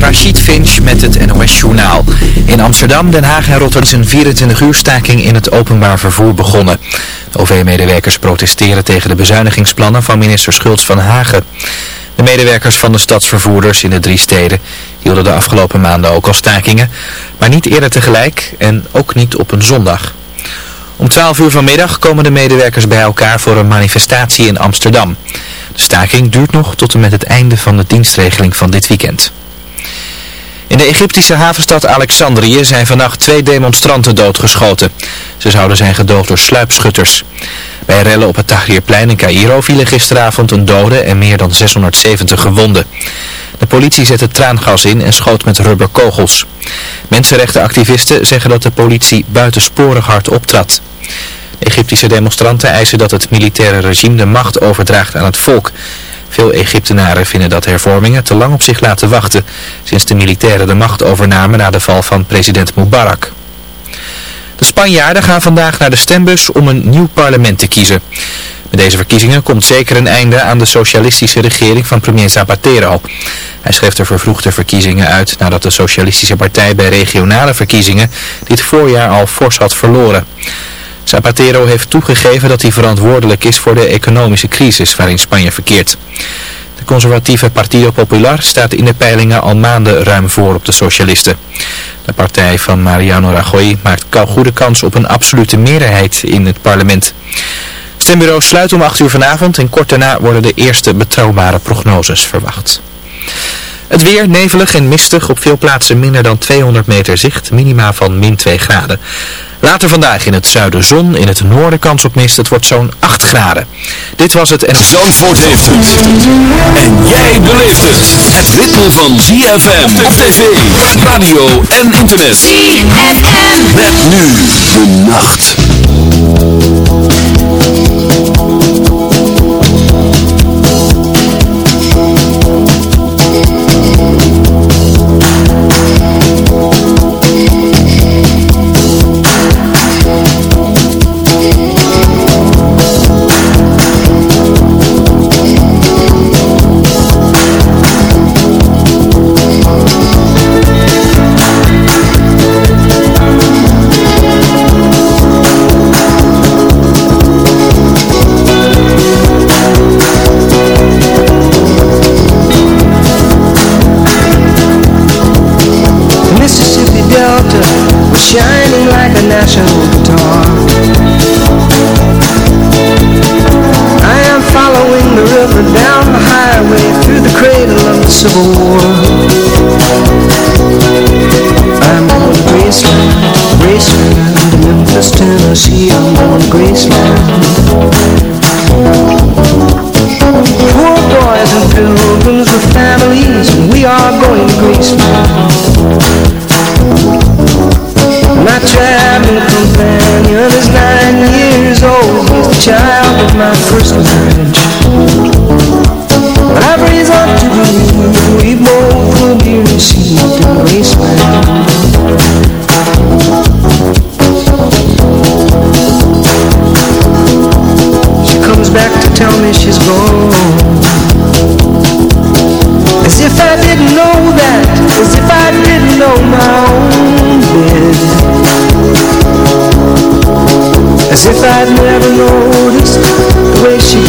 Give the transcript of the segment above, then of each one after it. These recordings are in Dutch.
Rachid Finch met het NOS Journaal. In Amsterdam, Den Haag en Rotterdam is een 24 uur staking in het openbaar vervoer begonnen. De OV-medewerkers protesteren tegen de bezuinigingsplannen van minister Schultz van Hagen. De medewerkers van de stadsvervoerders in de drie steden hielden de afgelopen maanden ook al stakingen, maar niet eerder tegelijk en ook niet op een zondag. Om 12 uur vanmiddag komen de medewerkers bij elkaar voor een manifestatie in Amsterdam. De staking duurt nog tot en met het einde van de dienstregeling van dit weekend. In de Egyptische havenstad Alexandrië zijn vannacht twee demonstranten doodgeschoten. Ze zouden zijn gedood door sluipschutters. Bij rellen op het Tahrirplein in Cairo vielen gisteravond een dode en meer dan 670 gewonden. De politie zette traangas in en schoot met rubberkogels. Mensenrechtenactivisten zeggen dat de politie buitensporig hard optrad. Egyptische demonstranten eisen dat het militaire regime de macht overdraagt aan het volk. Veel Egyptenaren vinden dat hervormingen te lang op zich laten wachten, sinds de militairen de macht overnamen na de val van president Mubarak. De Spanjaarden gaan vandaag naar de stembus om een nieuw parlement te kiezen. Met deze verkiezingen komt zeker een einde aan de socialistische regering van premier Zapatero. Hij schreef de vervroegde verkiezingen uit nadat de socialistische partij bij regionale verkiezingen dit voorjaar al fors had verloren. Zapatero heeft toegegeven dat hij verantwoordelijk is voor de economische crisis waarin Spanje verkeert. De conservatieve Partido Popular staat in de peilingen al maanden ruim voor op de socialisten. De partij van Mariano Rajoy maakt goede kans op een absolute meerderheid in het parlement. Stembureau sluit om 8 uur vanavond en kort daarna worden de eerste betrouwbare prognoses verwacht. Het weer nevelig en mistig, op veel plaatsen minder dan 200 meter zicht, minima van min 2 graden. Later vandaag in het zuiden zon, in het noorden kans op mist, het wordt zo'n 8 graden. Dit was het en... Zandvoort heeft het. En jij beleeft het. Het ritme van ZFM op tv, radio en internet. ZFM. Met nu de nacht.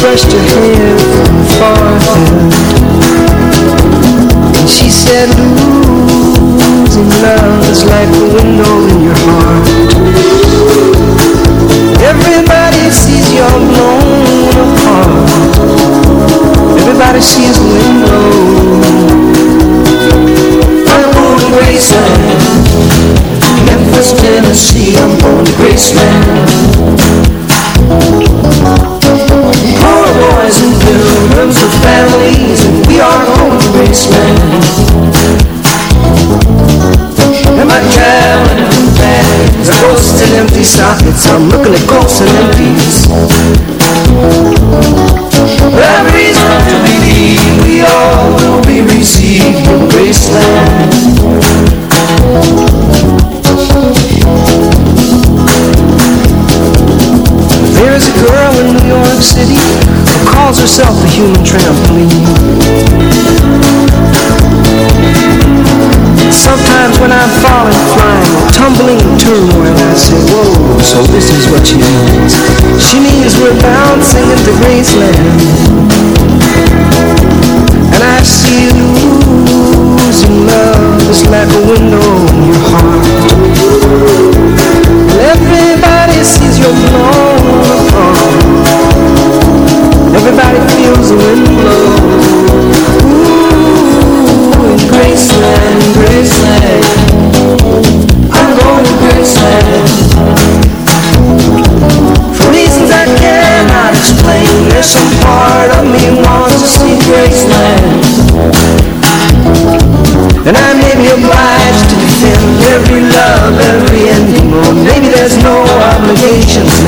Brushed her hair from forehead And she said losing love is like a window in your heart. Everybody sees you're blown apart. Everybody sees the window. I'm to Graceland Memphis, Tennessee. I'm born to Graceland boys and pilgrims with families And we are going to Graceland Am I traveling in bags Ghosts and empty sockets. I'm looking at ghosts and empties. But I've reason to believe We all will be received in Graceland in City calls herself a human trampoline. Sometimes when I'm falling, flying, or tumbling turmoil I say, whoa, so this is what she means She means we're bouncing into Graceland. And I see losing love Just like a window in your heart. And everybody sees you're blown Everybody feels the wind blow Ooh, in Graceland, Graceland. I'm going to Graceland. For reasons I cannot explain There's some part of me wants to see Graceland. And I may be obliged to defend every love, every ending Or maybe there's no obligations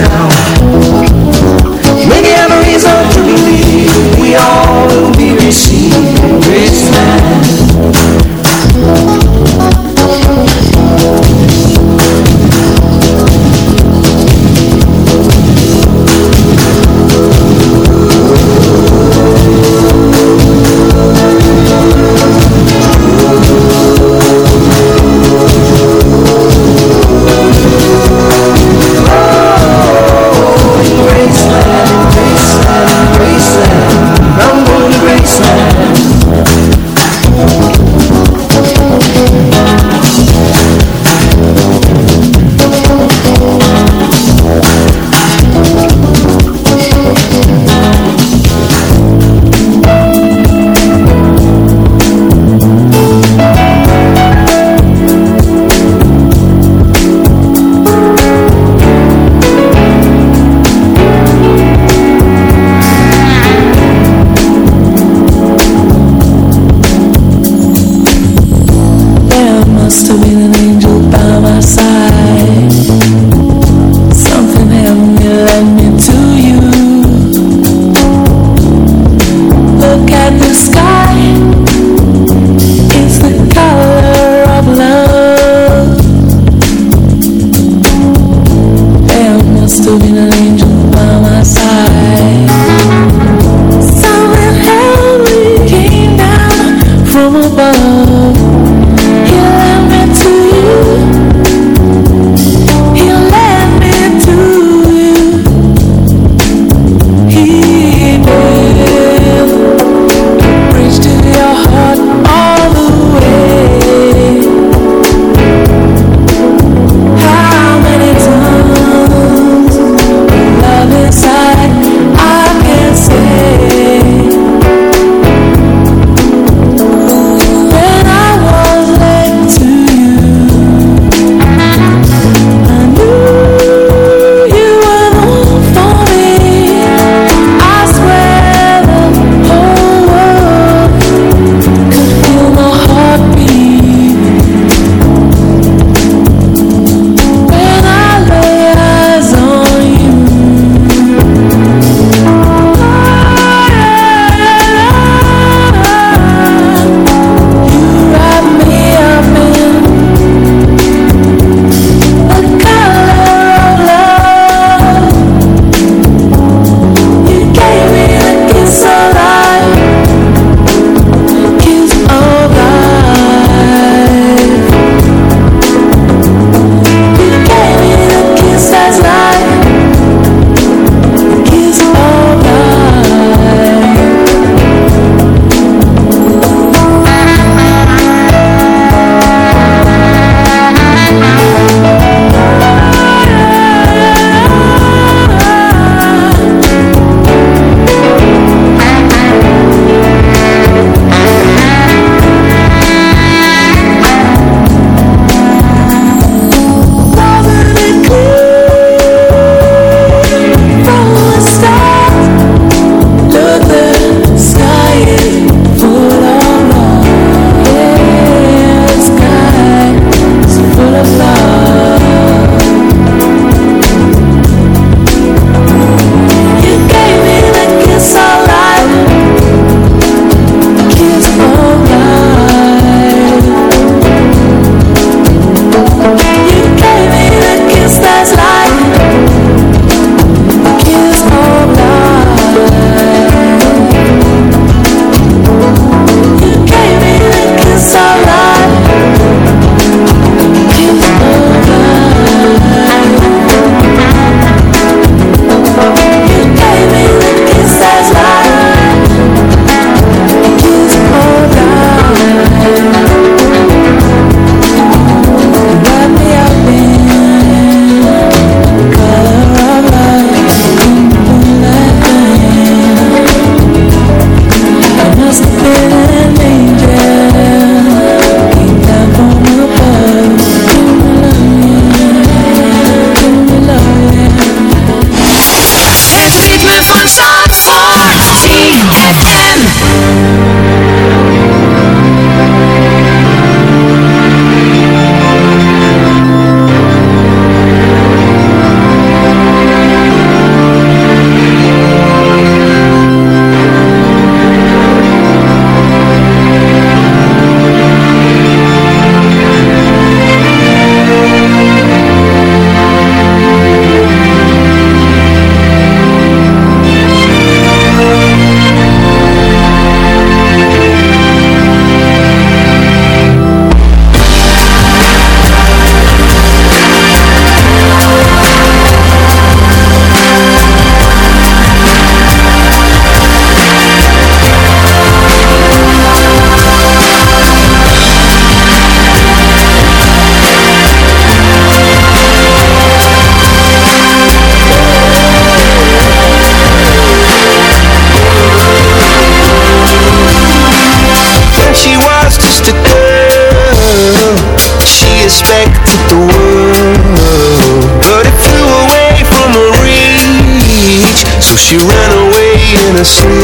see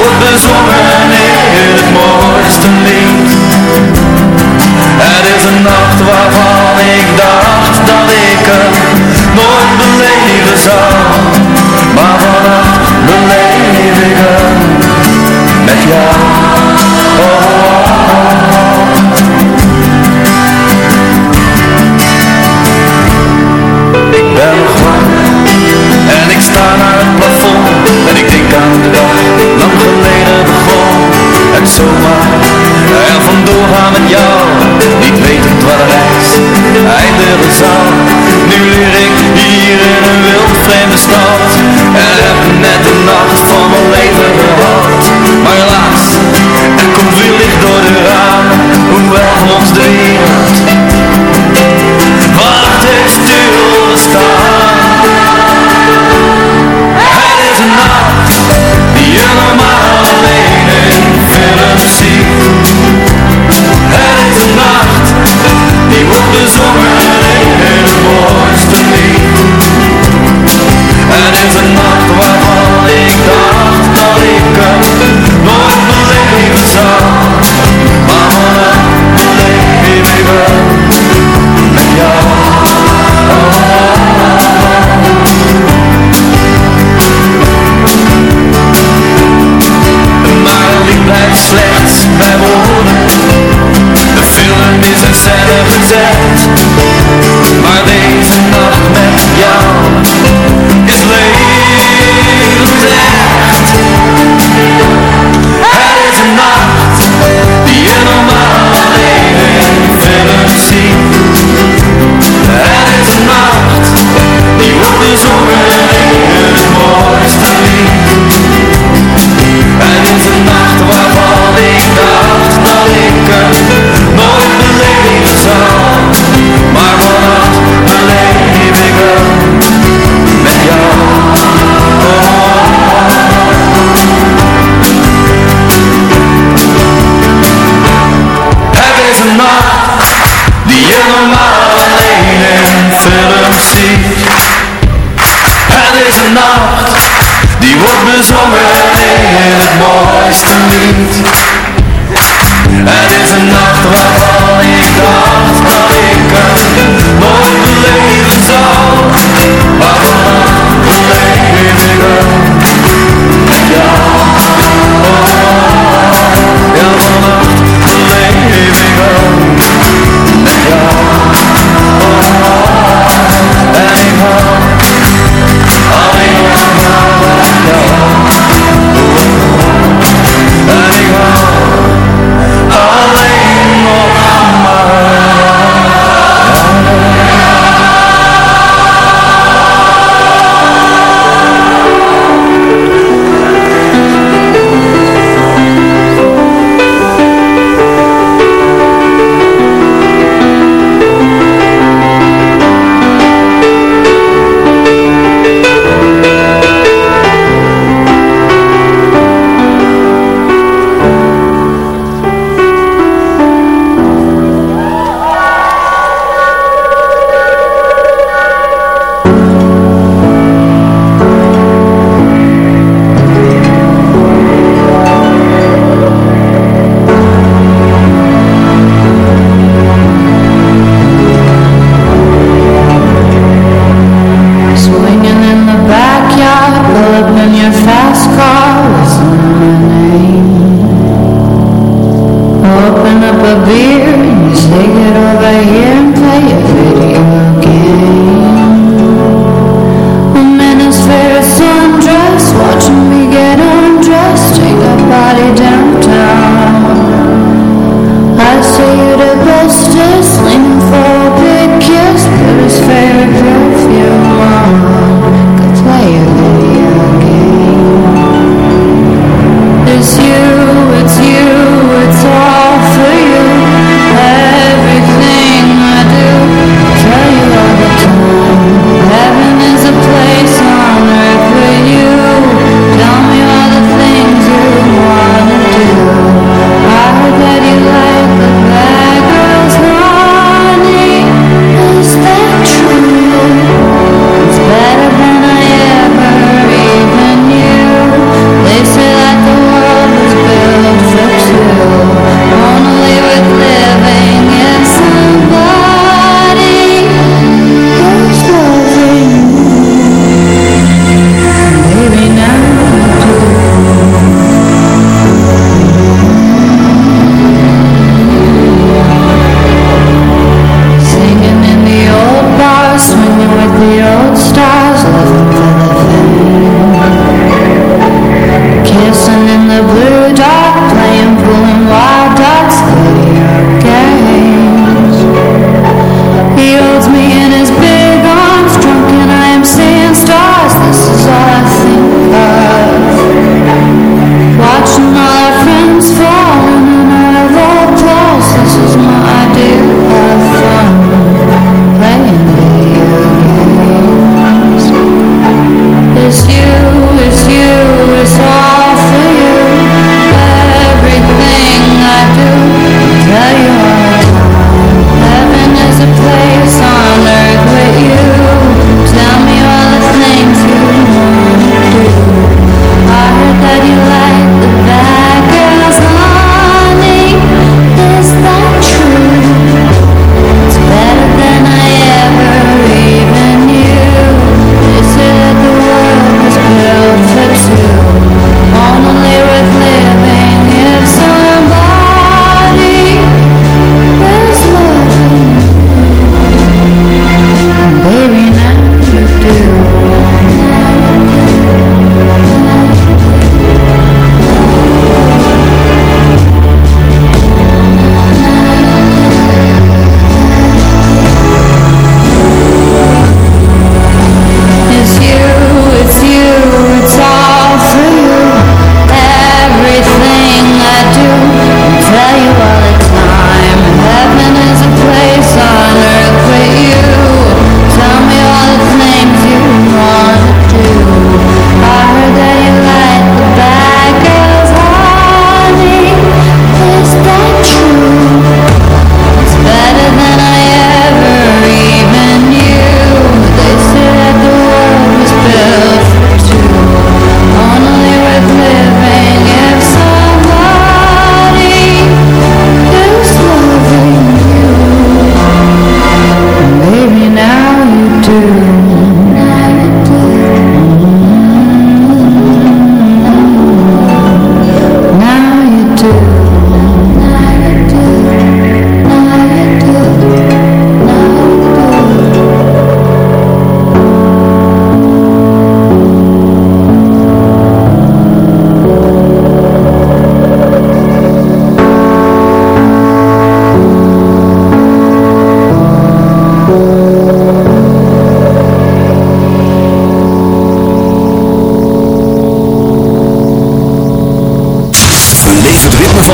wordt bezongen in het mooiste lied. Het is een nacht waarvan ik dacht dat ik hem nooit beleven zou. Maar vannacht beleef ik hem met jou. En zomaar er vandoor gaan met jou, niet wetend waar de reis eindigen zal. Nu leer ik hier in een wild vreemde stad en heb net de nacht van mijn leven gehad. Maar helaas, er komt weer licht door de ramen, hoewel ons de wereld wacht heeft stilgestaan. Het lied. Het is een nacht waarvan ik dacht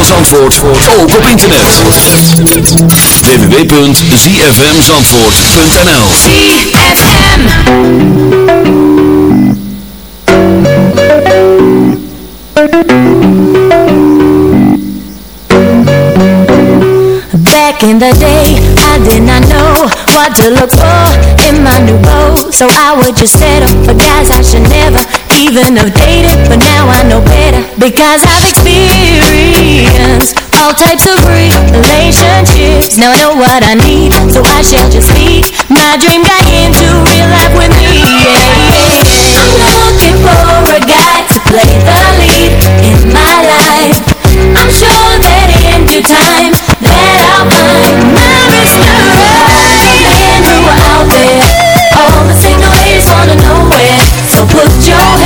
van Zandvoort ook op internet. www.zfmzandvoort.nl ZFM Back in the day, I did not know what to look for in my new boat. So I would just settle for guys I should never even outdated, but now I know better. Because I've experienced all types of relationships. Now I know what I need, so I shall just be My dream guy into real life with me. Yeah, yeah. I'm looking for a guy to play the lead in my life. I'm sure that in due time that I'll find my Mr. Right All the single ladies wanna know So put your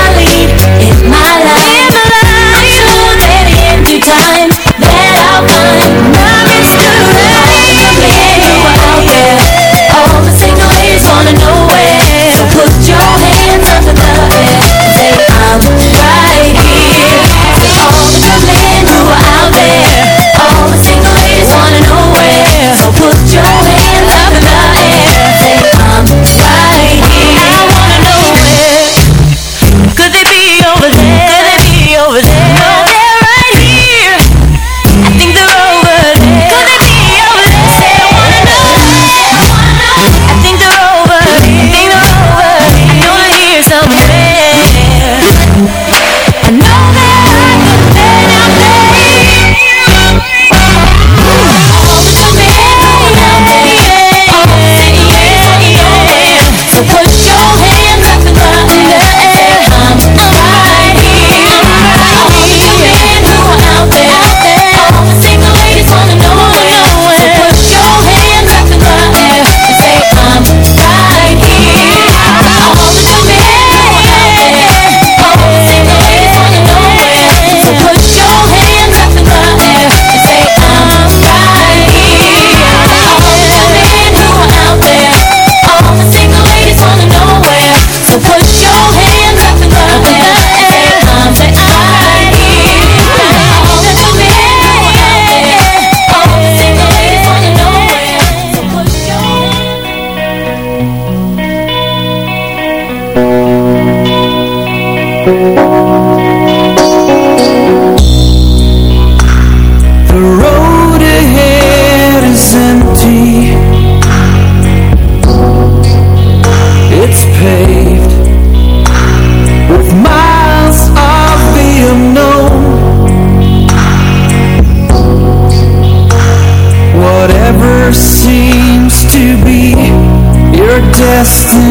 just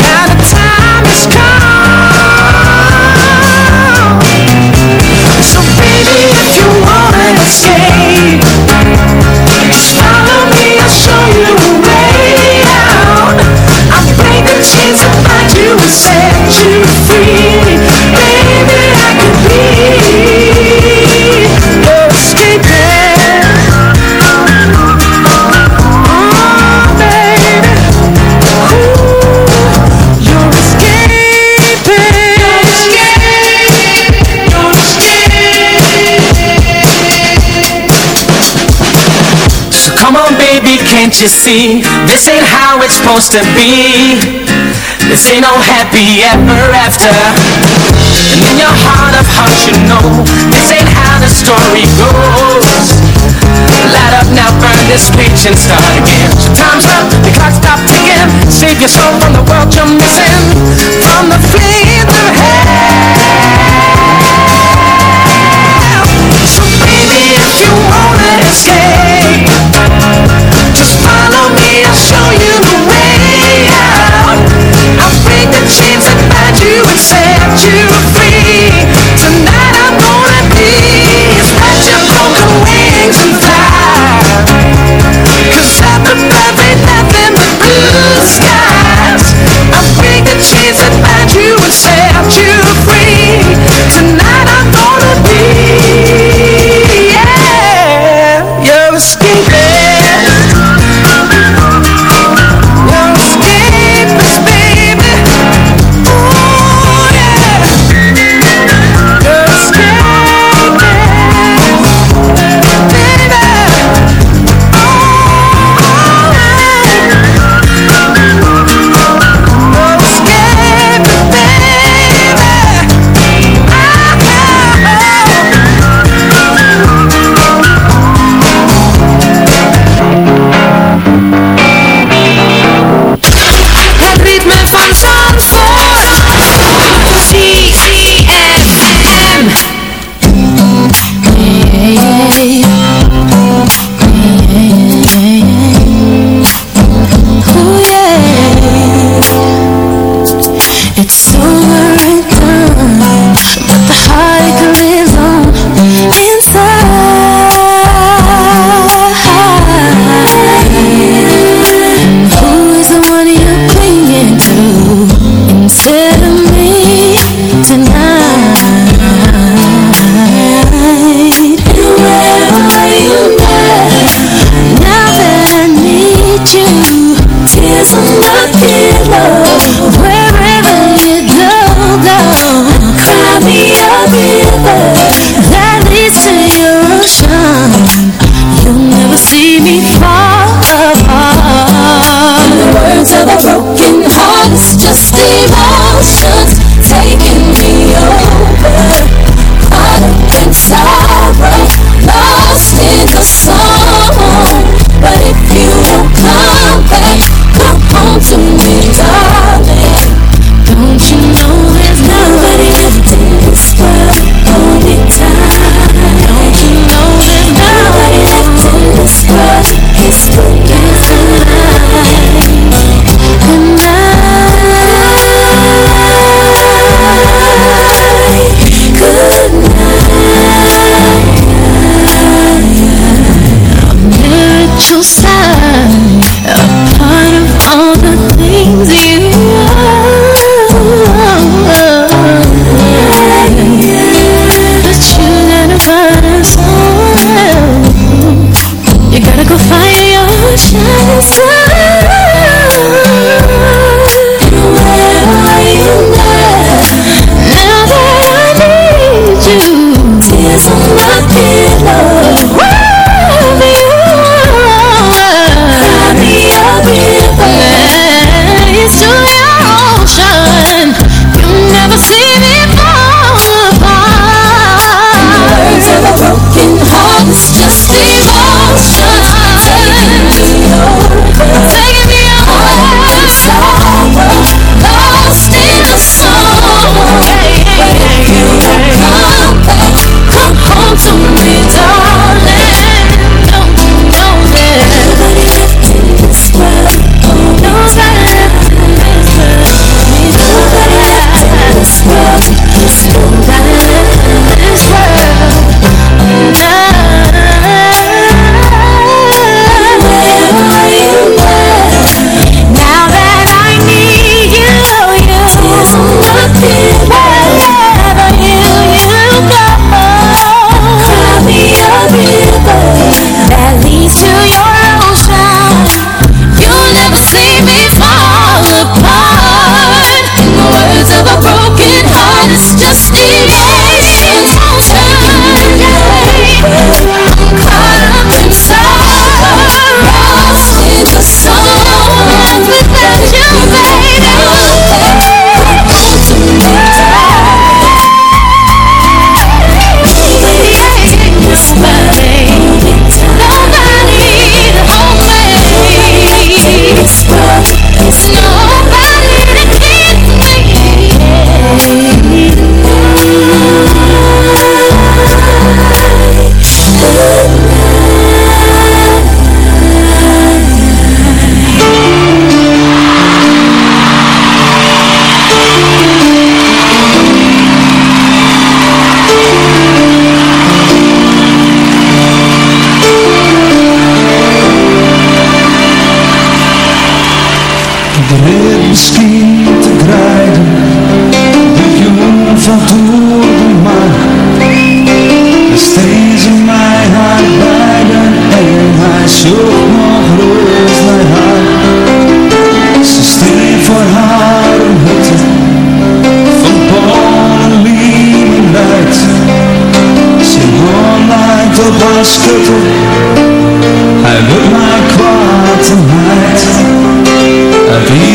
Can't you see? This ain't how it's supposed to be. This ain't no happy ever after. And in your heart of hearts you know This ain't how the story goes. Light up now, burn this page and start again. So time's up, the clock stop ticking. Save your soul from the world you're missing. From the flames of hell. So baby, if you wanna escape set you another road.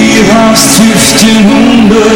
bir hastifti numbe